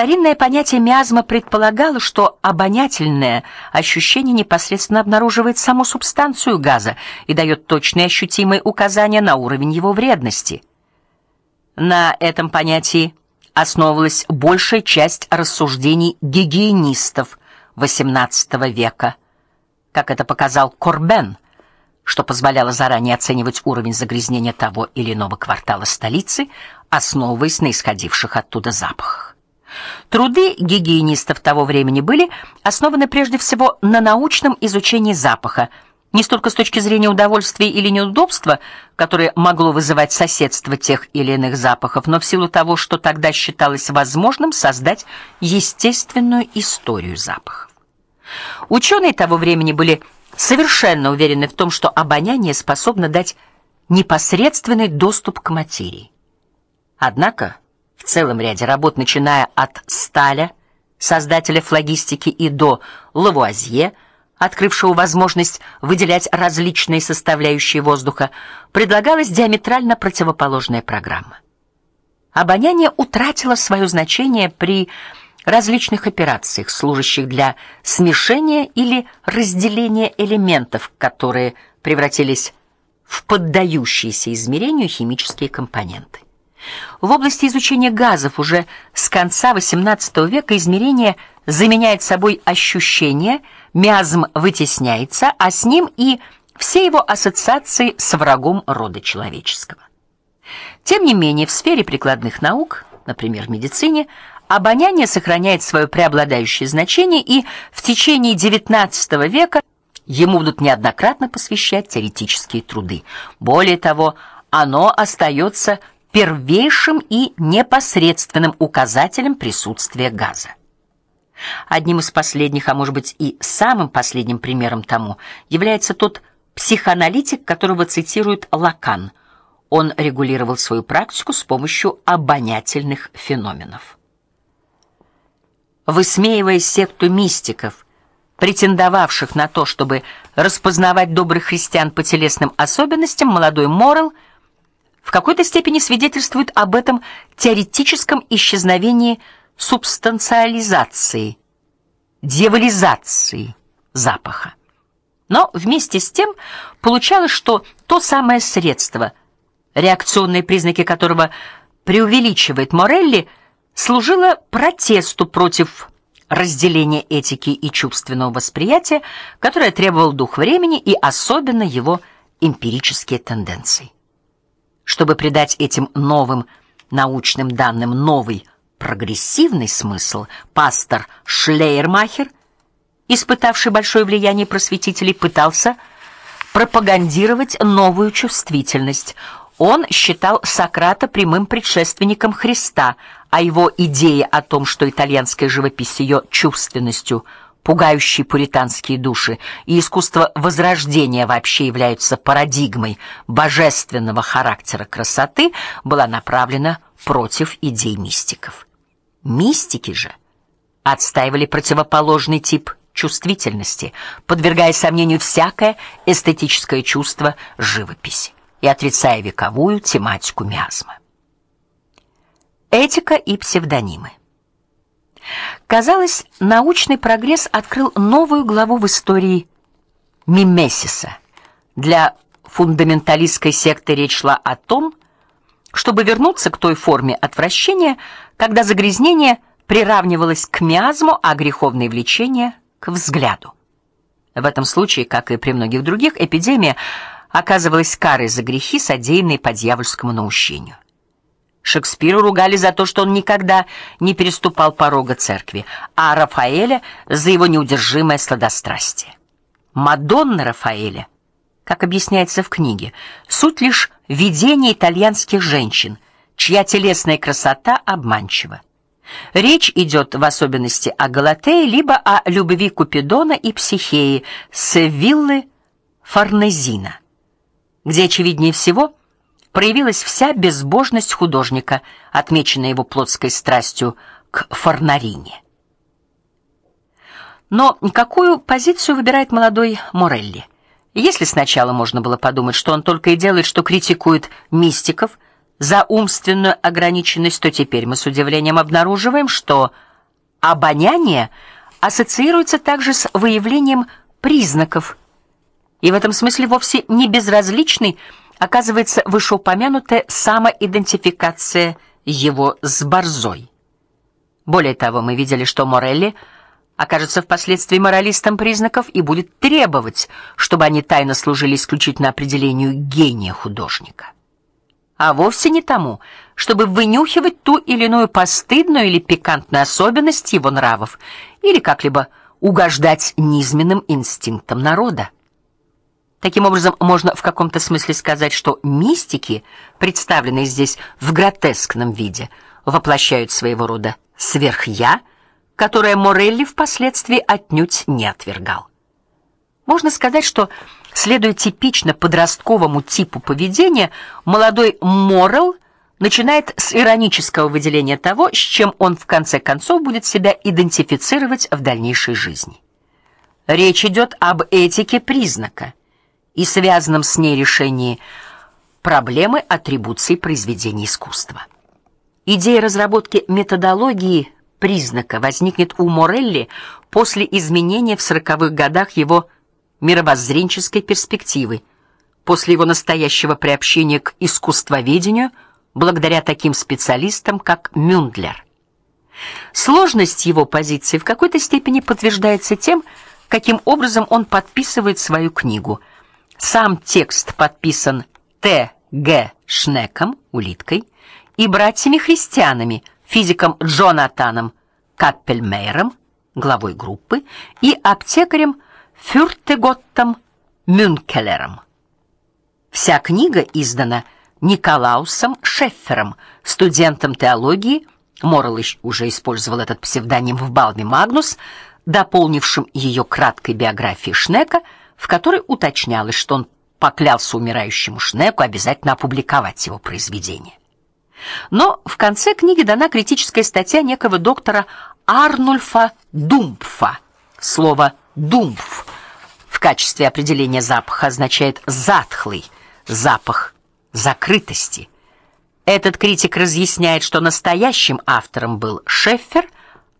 Старинное понятие миазма предполагало, что обонятельное ощущение непосредственно обнаруживает саму субстанцию газа и дает точные ощутимые указания на уровень его вредности. На этом понятии основывалась большая часть рассуждений гигиенистов XVIII века, как это показал Корбен, что позволяло заранее оценивать уровень загрязнения того или иного квартала столицы, основываясь на исходивших оттуда запахах. Труды гигиенистов того времени были основаны прежде всего на научном изучении запаха, не столько с точки зрения удовольствия или неудобства, которое могло вызывать соседство тех или иных запахов, но в силу того, что тогда считалось возможным создать естественную историю запахов. Ученые того времени были совершенно уверены в том, что обоняние способно дать непосредственный доступ к материи. Однако целом ряде работ, начиная от Сталя, создателя флагистики, и до Лавуазье, открывшего возможность выделять различные составляющие воздуха, предлагалась диаметрально противоположная программа. Обоняние утратило свое значение при различных операциях, служащих для смешения или разделения элементов, которые превратились в поддающиеся измерению химические компоненты. В области изучения газов уже с конца XVIII века измерение заменяет собой ощущение, миазм вытесняется, а с ним и все его ассоциации с врагом рода человеческого. Тем не менее, в сфере прикладных наук, например, в медицине, обоняние сохраняет свое преобладающее значение, и в течение XIX века ему будут неоднократно посвящать теоретические труды. Более того, оно остается первейшим и непосредственным указателем присутствия газа. Одним из последних, а может быть и самым последним примером тому является тот психоаналитик, которого цитирует Лакан. Он регулировал свою практику с помощью обонятельных феноменов. Высмеивая секту мистиков, претендовавших на то, чтобы распознавать добрых христиан по телесным особенностям, молодой Моррелл в какой-то степени свидетельствует об этом теоретическом исчезновении субстанциализации, дьяволизации запаха. Но вместе с тем получалось, что то самое средство, реакционные признаки которого преувеличивает Морелли, служило протесту против разделения этики и чувственного восприятия, которое требовал дух времени и особенно его эмпирические тенденции чтобы придать этим новым научным данным новый прогрессивный смысл, пастор Шлейермахер, испытавший большое влияние просветителей, пытался пропагандировать новую чувствительность. Он считал Сократа прямым предшественником Христа, а его идея о том, что итальянская живопись ее чувственностью – пугающие пуританские души, и искусство возрождения вообще являются парадигмой божественного характера красоты, была направлена против идей мистиков. Мистики же отстаивали противоположный тип чувствительности, подвергая сомнению всякое эстетическое чувство живописи и отрицая вековую тематику миазма. Этика и псевдонимы Казалось, научный прогресс открыл новую главу в истории мимесиса. Для фундаменталистской секты речь шла о том, чтобы вернуться к той форме отвращения, когда загрязнение приравнивалось к миазму, а греховные влечения к взгляду. В этом случае, как и при многих других, эпидемия оказывалась карой за грехи, содеянные по дьявольскому наущению. Шекспира ругали за то, что он никогда не переступал порога церкви, а Рафаэля за его неудержимое сладострастие. Мадонна Рафаэля, как объясняется в книге, суть лишь видение итальянских женщин, чья телесная красота обманчива. Речь идет в особенности о Галатее либо о любви Купидона и Психеи с виллы Форнезина, где очевиднее всего проявилась вся безбожность художника, отмеченная его плотской страстью к форнарине. Но какую позицию выбирает молодой Морелли? Если сначала можно было подумать, что он только и делает, что критикует мистиков за умственную ограниченность, то теперь мы с удивлением обнаруживаем, что обоняние ассоциируется также с выявлением признаков. И в этом смысле вовсе не безразличной оказывается вышеупомянутая самоидентификация его с борзой. Более того, мы видели, что Морелли окажется впоследствии моралистом признаков и будет требовать, чтобы они тайно служили исключительно определению гения художника а вовсе не тому, чтобы вынюхивать ту или иную постыдную или пикантную особенность его нравов или как-либо угождать низменным инстинктам народа. Таким образом, можно в каком-то смысле сказать, что мистики, представленные здесь в гротескном виде, воплощают своего рода сверхя, которое Морелли впоследствии отнюдь не отвергал. Можно сказать, что Следуя типично подростковому типу поведения, молодой Моррел начинает с иронического выделения того, с чем он в конце концов будет себя идентифицировать в дальнейшей жизни. Речь идет об этике признака и связанном с ней решении проблемы атрибуции произведения искусства. Идея разработки методологии признака возникнет у Морелли после изменения в сороковых годах его мировоззренческой перспективы после его настоящего приобщения к искусствоведению благодаря таким специалистам, как Мюндлер. Сложность его позиции в какой-то степени подтверждается тем, каким образом он подписывает свою книгу. Сам текст подписан Т. Г. Шнеком, улиткой, и братьями-христианами, физиком Джонатаном Каппельмейером, главой группы, и аптекарем Фюртеготтом Мюнкелером. Вся книга издана Николаусом Шеффером, студентом теологии. Моррел уже использовал этот псевдоним в Балме Магнус, дополнившим ее краткой биографией Шнека, в которой уточнялось, что он поклялся умирающему Шнеку обязательно опубликовать его произведение. Но в конце книги дана критическая статья некого доктора Арнульфа Думпфа. Слово Думпф в качестве определения запаха означает затхлый запах закрытости. Этот критик разъясняет, что настоящим автором был Шеффер,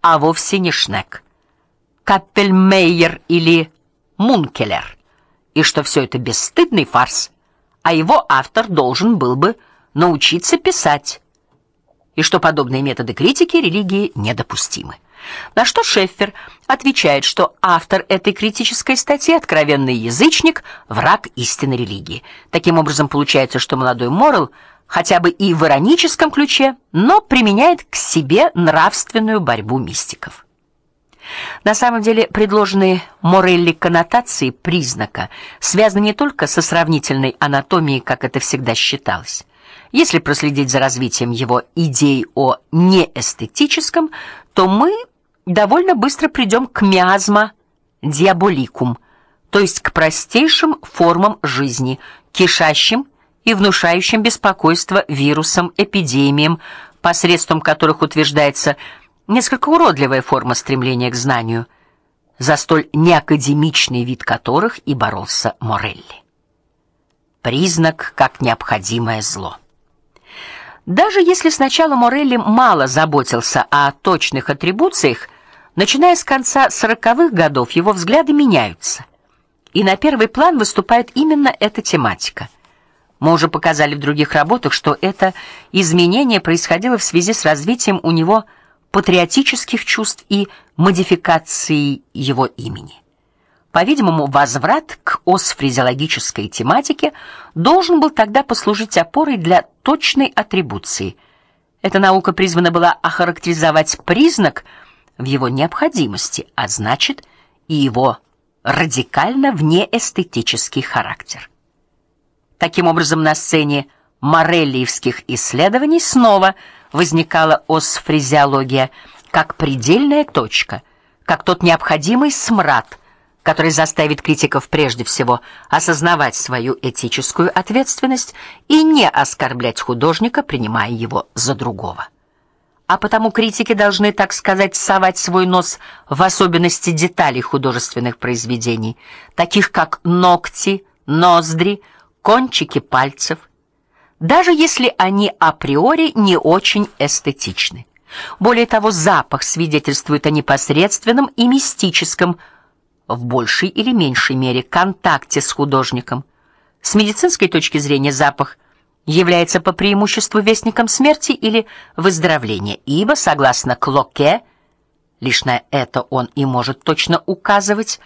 а вовсе не Шнек. Каппельмейер или Мункелер, и что все это бесстыдный фарс, а его автор должен был бы научиться писать, и что подобные методы критики религии недопустимы. На что Шеффер отвечает, что автор этой критической статьи откровенный язычник, враг истинной религии. Таким образом получается, что молодой Моррел хотя бы и в ироническом ключе, но применяет к себе нравственную борьбу мистиков. На самом деле, предложенные Морелли коннотации признака связаны не только со сравнительной анатомией, как это всегда считалось. Если проследить за развитием его идей о неэстетическом, то мы довольно быстро придем к миазма диаболикум, то есть к простейшим формам жизни, кишащим и внушающим беспокойство вирусам, эпидемиям, посредством которых утверждается несколько уродливая форма стремления к знанию, за столь неакадемичный вид которых и боролся Морелли. Признак как необходимое зло. Даже если сначала Морелли мало заботился о точных атрибуциях, начиная с конца сороковых годов его взгляды меняются. И на первый план выступает именно эта тематика. Мы уже показали в других работах, что это изменение происходило в связи с развитием у него патриотических чувств и модификацией его имени. По-видимому, возврат к осфризиологической тематике должен был тогда послужить опорой для точной атрибуции. Эта наука призвана была охарактеризовать признак в его необходимости, а значит, и его радикально внеэстетический характер. Таким образом, на сцене мореллиевских исследований снова возникала осфризиология как предельная точка, как тот необходимый смрад, который заставит критиков прежде всего осознавать свою этическую ответственность и не оскорблять художника, принимая его за другого. А потому критики должны, так сказать, совать свой нос в особенности деталей художественных произведений, таких как ногти, ноздри, кончики пальцев, даже если они априори не очень эстетичны. Более того, запах свидетельствует о непосредственном и мистическом в большей или меньшей мере контакте с художником. С медицинской точки зрения запах является по преимуществу вестником смерти или выздоровления, ибо согласно Клоке, лишь на это он и может точно указывать,